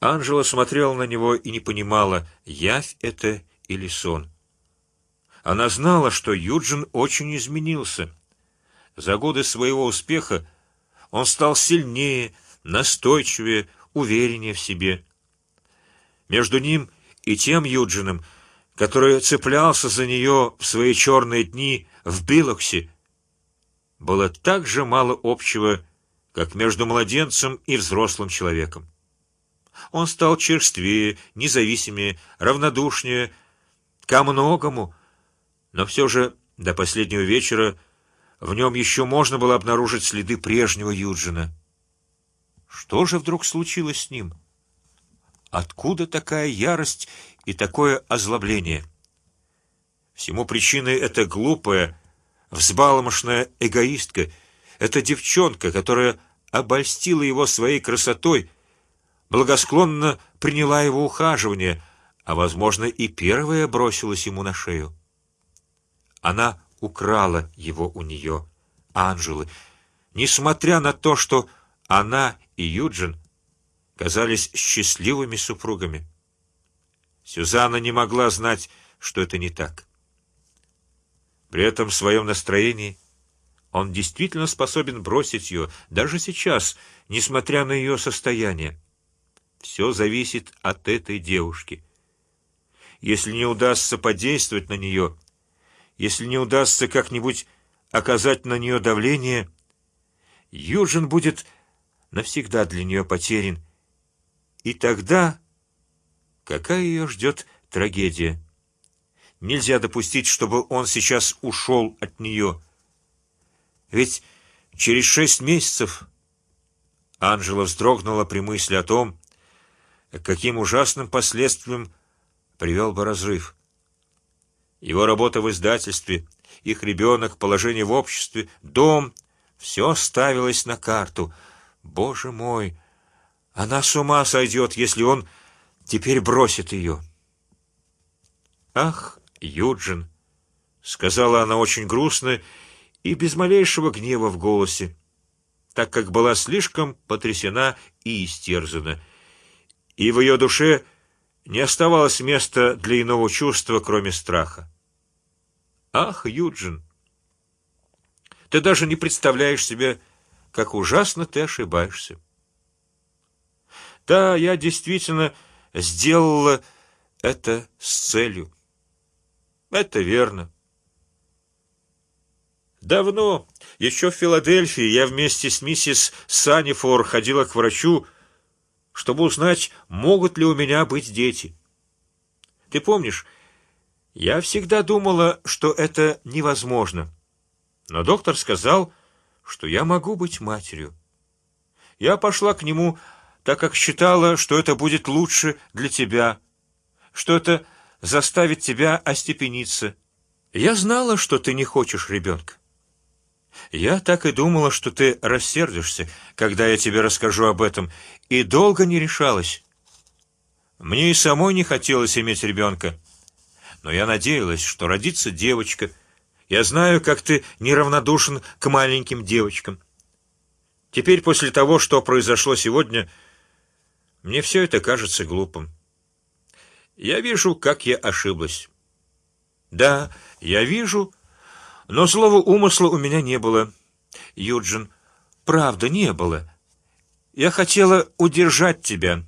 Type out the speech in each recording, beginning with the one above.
Анжела смотрела на него и не понимала, явь это или сон. Она знала, что Юджин очень изменился. За годы своего успеха он стал сильнее, настойчивее, увереннее в себе. Между ним и тем Юджином, который цеплялся за нее в свои черные дни в Билоксе, было так же мало общего, как между младенцем и взрослым человеком. Он стал черствее, независимее, равнодушнее, ко многому, но все же до последнего вечера в нем еще можно было обнаружить следы прежнего Юджина. Что же вдруг случилось с ним? Откуда такая ярость и такое озлобление? Всему причиной эта глупая, взбалмошная эгоистка, эта девчонка, которая обольстила его своей красотой, благосклонно приняла его ухаживание, а возможно и первая бросилась ему на шею. Она украла его у нее, Анжелы, несмотря на то, что она и Юджин казались счастливыми супругами. Сюзанна не могла знать, что это не так. При этом в своем настроении он действительно способен бросить ее даже сейчас, несмотря на ее состояние. Все зависит от этой девушки. Если не удастся подействовать на нее, если не удастся как-нибудь оказать на нее давление, Юджин будет навсегда для нее потерян. И тогда какая ее ждет трагедия? Нельзя допустить, чтобы он сейчас ушел от нее. Ведь через шесть месяцев Анжела вздрогнула при мысли о том, каким ужасным последствиям привел бы разрыв. Его работа в издательстве, их ребенок, положение в обществе, дом, все ставилось на карту. Боже мой, она с ума сойдет, если он теперь бросит ее. Ах, Юджин, сказала она очень грустно и без малейшего гнева в голосе, так как была слишком потрясена и истерзана, и в ее душе не оставалось места для иного чувства, кроме страха. Ах, Юджин, ты даже не представляешь себе, как ужасно ты ошибаешься. Да, я действительно сделала это с целью. Это верно. Давно, еще в Филадельфии, я вместе с миссис Санифор ходила к врачу, чтобы узнать, могут ли у меня быть дети. Ты помнишь? Я всегда думала, что это невозможно, но доктор сказал, что я могу быть матерью. Я пошла к нему, так как считала, что это будет лучше для тебя, что это заставит тебя остепениться. Я знала, что ты не хочешь ребенка. Я так и думала, что ты рассердишься, когда я тебе расскажу об этом, и долго не решалась. Мне и самой не хотелось иметь ребенка но я надеялась, что родится девочка. Я знаю, как ты неравнодушен к маленьким девочкам. Теперь после того, что произошло сегодня, мне все это кажется глупым. Я вижу, как я ошиблась. Да, я вижу, но злого умысла у меня не было, Юджин. Правда, не было. Я хотела удержать тебя,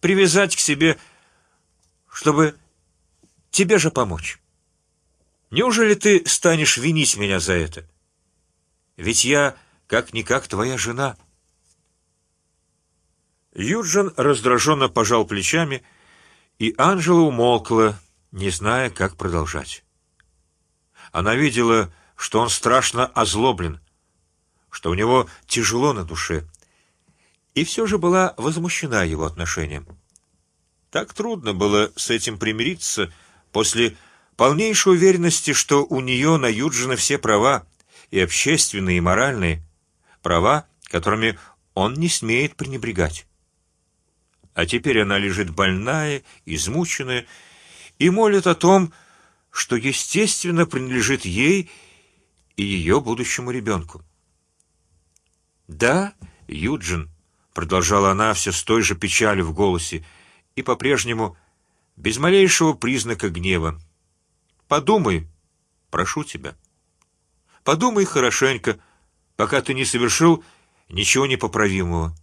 привязать к себе, чтобы тебе же помочь. Неужели ты станешь винить меня за это? Ведь я как никак твоя жена. Юджин раздраженно пожал плечами, и Анжела умолкла, не зная, как продолжать. Она видела, что он страшно озлоблен, что у него тяжело на душе, и все же была возмущена его отношением. Так трудно было с этим примириться после полнейшей уверенности, что у нее на Юджина все права, и общественные, и моральные, права, которыми он не смеет пренебрегать. А теперь она лежит больная, измученная, и молит о том, что естественно принадлежит ей и ее будущему ребенку. Да, Юджин, продолжала она все с той же печалью в голосе и по-прежнему без малейшего признака гнева. Подумай, прошу тебя. Подумай хорошенько, пока ты не совершил ничего непоправимого.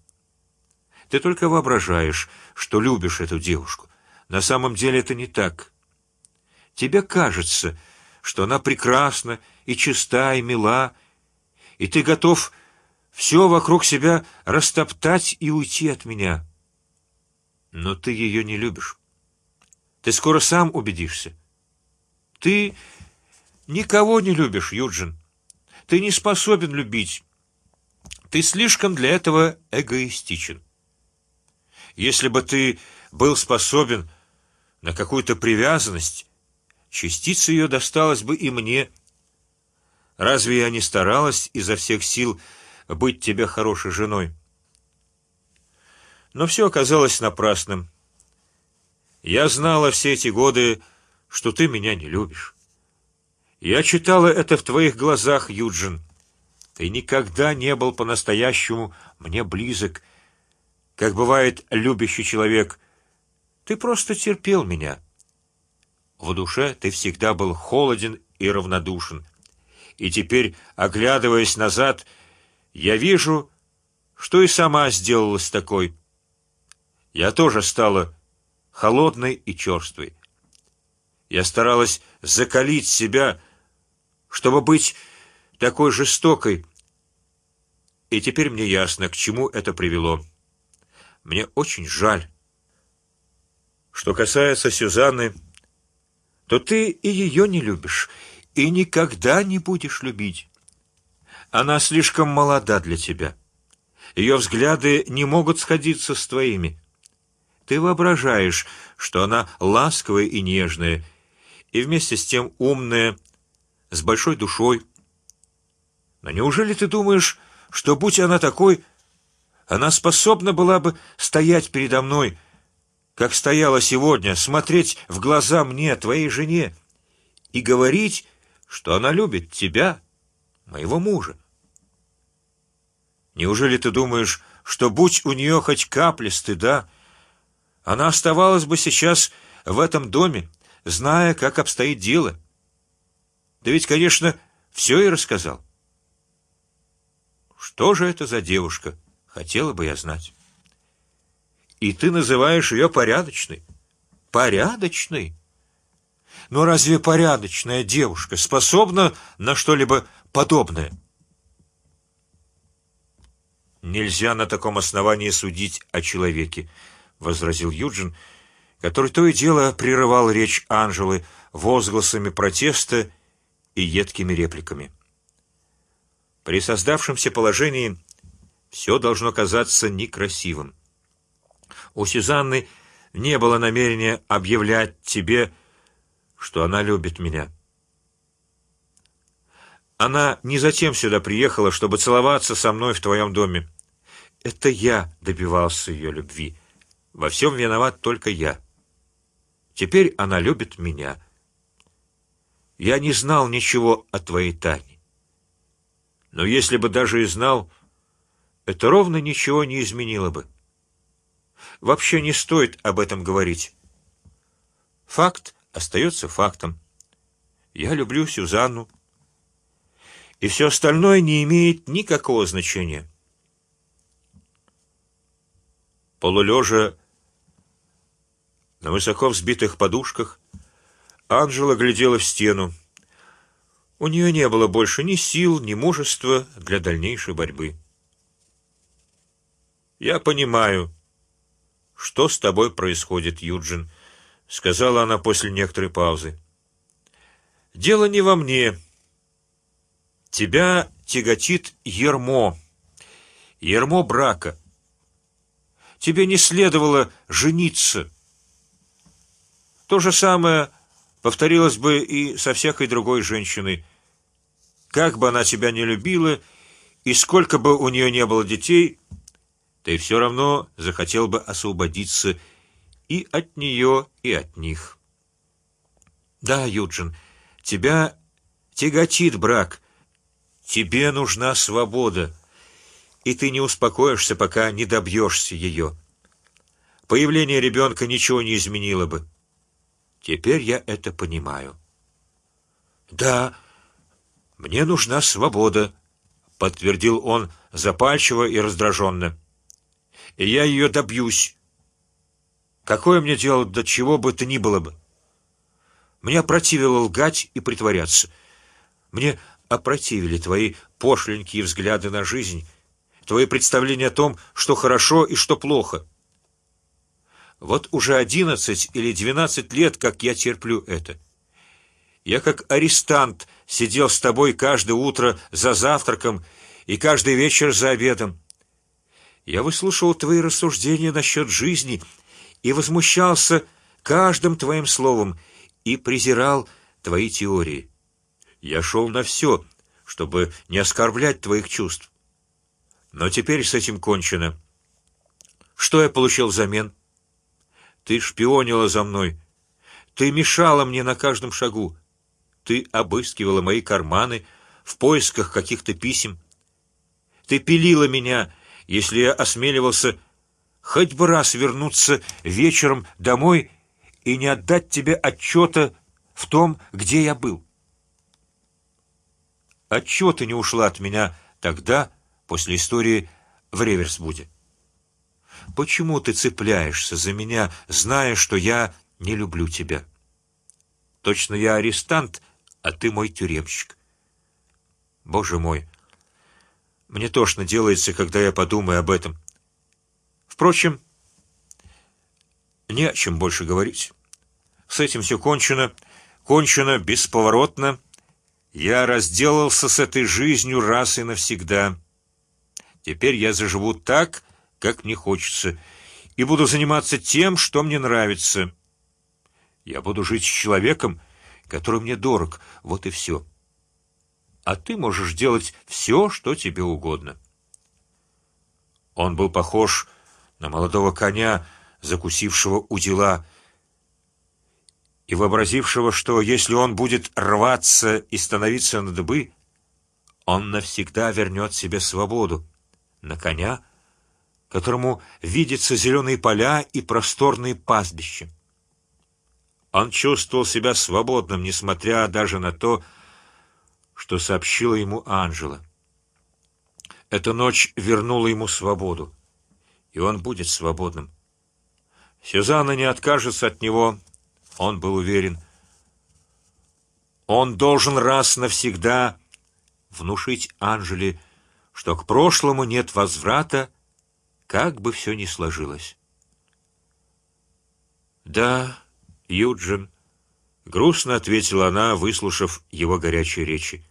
Ты только воображаешь, что любишь эту девушку. На самом деле это не так. Тебе кажется, что она прекрасна и чиста и мила, и ты готов все вокруг себя растоптать и уйти от меня. Но ты ее не любишь. Ты скоро сам убедишься. Ты никого не любишь, Юджин. Ты не способен любить. Ты слишком для этого эгоистичен. Если бы ты был способен на какую-то привязанность, частица ее досталась бы и мне. Разве я не старалась изо всех сил быть тебе хорошей женой? Но все оказалось напрасным. Я знала все эти годы, что ты меня не любишь. Я читала это в твоих глазах, Юджин. Ты никогда не был по-настоящему мне близок, как бывает любящий человек. Ты просто терпел меня. В душе ты всегда был холоден и равнодушен. И теперь, оглядываясь назад, я вижу, что и сама сделалась такой. Я тоже стала холодной и черствой. Я старалась закалить себя, чтобы быть такой жестокой. И теперь мне ясно, к чему это привело. Мне очень жаль. Что касается Сюзанны, то ты и ее не любишь и никогда не будешь любить. Она слишком молода для тебя. Ее взгляды не могут сходиться с твоими. Ты воображаешь, что она ласковая и нежная, и вместе с тем умная, с большой душой. Но неужели ты думаешь, что будь она такой, она способна была бы стоять передо мной, как стояла сегодня, смотреть в глаза мне, твоей жене, и говорить, что она любит тебя, моего мужа? Неужели ты думаешь, что будь у нее хоть капля стыда, она оставалась бы сейчас в этом доме, зная, как обстоит дело. Да ведь, конечно, все и рассказал. Что же это за девушка? Хотела бы я знать. И ты называешь ее порядочной? Порядочной? Но разве порядочная девушка способна на что-либо подобное? Нельзя на таком основании судить о человеке возразил Юджин, который то и дело прерывал речь Анжелы возгласами протеста и едкими репликами. При создавшемся положении все должно казаться некрасивым. У Сюзанны не было намерения объявлять тебе, что она любит меня. Она не затем сюда приехала, чтобы целоваться со мной в твоем доме. Это я добивался ее любви. Во всем виноват только я. Теперь она любит меня. Я не знал ничего о твоей тайне. Но если бы даже и знал, это ровно ничего не изменило бы. Вообще не стоит об этом говорить. Факт остается фактом. Я люблю Сюзанну, и все остальное не имеет никакого значения. Полулежа на высоко взбитых подушках Анжела глядела в стену. У нее не было больше ни сил, ни мужества для дальнейшей борьбы. Я понимаю, что с тобой происходит, Юджин, сказала она после некоторой паузы. Дело не во мне. Тебя тяготит ермо, ермо брака. Тебе не следовало жениться. То же самое повторилось бы и со всякой другой женщиной. Как бы она тебя не любила и сколько бы у нее не было детей, ты все равно захотел бы освободиться и от нее, и от них. Да, Юджин, тебя тяготит брак. Тебе нужна свобода. и ты не успокоишься, пока не добьешься ее. Появление ребенка ничего не изменило бы. Теперь я это понимаю. Да, мне нужна свобода, подтвердил он запальчиво и раздраженно. И я ее добьюсь. Какое мне дело до чего бы то ни было бы? Мне противило лгать и притворяться. Мне опротивили твои пошленькие взгляды на жизнь, твои представления о том, что хорошо и что плохо. Вот уже одиннадцать или двенадцать лет, как я терплю это. Я как арестант сидел с тобой каждое утро за завтраком и каждый вечер за обедом. Я выслушивал твои рассуждения насчет жизни и возмущался каждым твоим словом и презирал твои теории. Я шел на все, чтобы не оскорблять твоих чувств. Но теперь с этим кончено. Что я получил взамен? Ты шпионила за мной, ты мешала мне на каждом шагу, ты обыскивала мои карманы в поисках каких-то писем, ты пилила меня, если я осмеливался хоть бы раз вернуться вечером домой и не отдать тебе отчета в том, где я был. Отчего ты не ушла от меня тогда, после истории в Реверсбуде? Почему ты цепляешься за меня, зная, что я не люблю тебя? Точно я арестант, а ты мой тюремщик. Боже мой, мне тошно делается, когда я подумаю об этом. Впрочем, не о чем больше говорить. С этим все кончено, кончено бесповоротно. Я разделался с этой жизнью раз и навсегда. Теперь я заживу так, как мне хочется, и буду заниматься тем, что мне нравится. Я буду жить с человеком, который мне дорог. Вот и все. А ты можешь делать все, что тебе угодно. Он был похож на молодого коня, закусившего у дела и вообразившего, что если он будет рваться и становиться на дыбы, он навсегда вернет себе свободу на коня, которому видятся зеленые поля и просторные пастбища. Он чувствовал себя свободным, несмотря даже на то, что сообщила ему Анжела. Эта ночь вернула ему свободу и он будет свободным. Сюзанна не откажется от него, он был уверен. Он должен раз навсегда внушить Анжеле, что к прошлому нет возврата, как бы все ни сложилось. Да, Юджин, грустно ответила она, выслушав его горячие речи.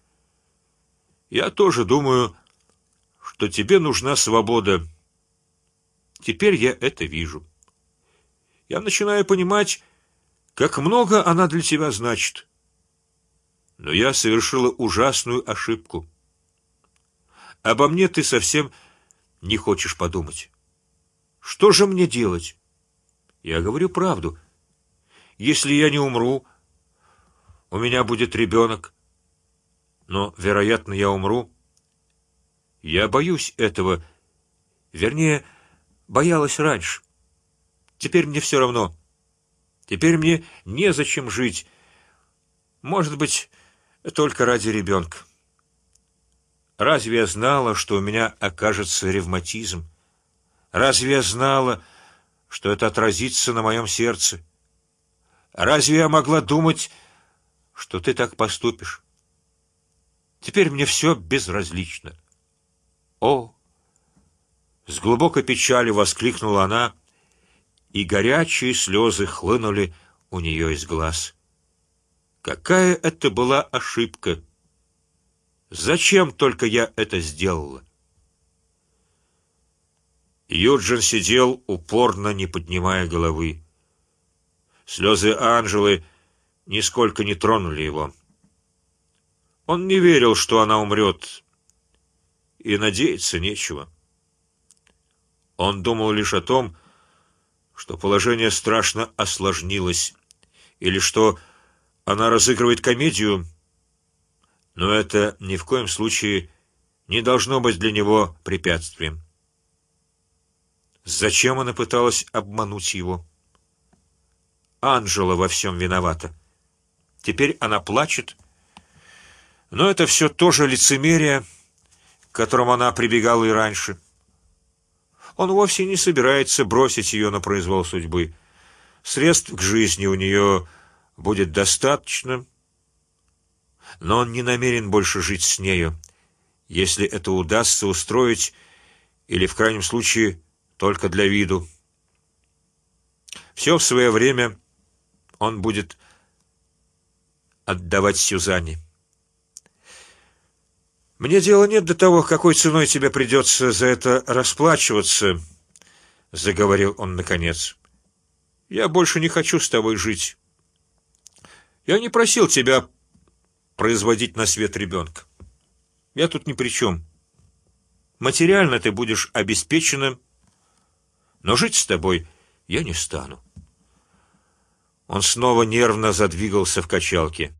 Я тоже думаю, что тебе нужна свобода Теперь я это вижу. Я начинаю понимать, как много она для тебя значит. Но я совершила ужасную ошибку. Обо мне ты совсем не хочешь подумать. Что же мне делать? Я говорю правду. Если я не умру, у меня будет ребенок. Но, вероятно, я умру. Я боюсь этого. Вернее, боялась раньше. Теперь мне все равно. Теперь мне не зачем жить. Может быть, только ради ребенка. Разве я знала, что у меня окажется ревматизм? Разве я знала, что это отразится на моем сердце? Разве я могла думать, что ты так поступишь? Теперь мне все безразлично. О, с глубокой печалью воскликнула она, и горячие слезы хлынули у нее из глаз. Какая это была ошибка! Зачем только я это сделала? Юджин сидел упорно, не поднимая головы. Слезы Анжелы нисколько не тронули его. Он не верил, что она умрет, и надеяться нечего. Он думал лишь о том, что положение страшно осложнилось, или что она разыгрывает комедию. Но это ни в коем случае не должно быть для него препятствием. Зачем она пыталась обмануть его? Анжела во всем виновата. Теперь она плачет, но это все тоже лицемерие, к которому она прибегала и раньше. Он вовсе не собирается бросить ее на произвол судьбы. Средств к жизни у нее будет достаточно, но он не намерен больше жить с нею, если это удастся устроить, или в крайнем случае только для виду. Все в свое время он будет отдавать Сюзанне. Мне дела нет до того, какой ценой тебе придется за это расплачиваться, заговорил он наконец. Я больше не хочу с тобой жить. Я не просил тебя производить на свет ребенка. Я тут ни при чем. Материально ты будешь обеспечена, но жить с тобой я не стану. Он снова нервно задвигался в качалке.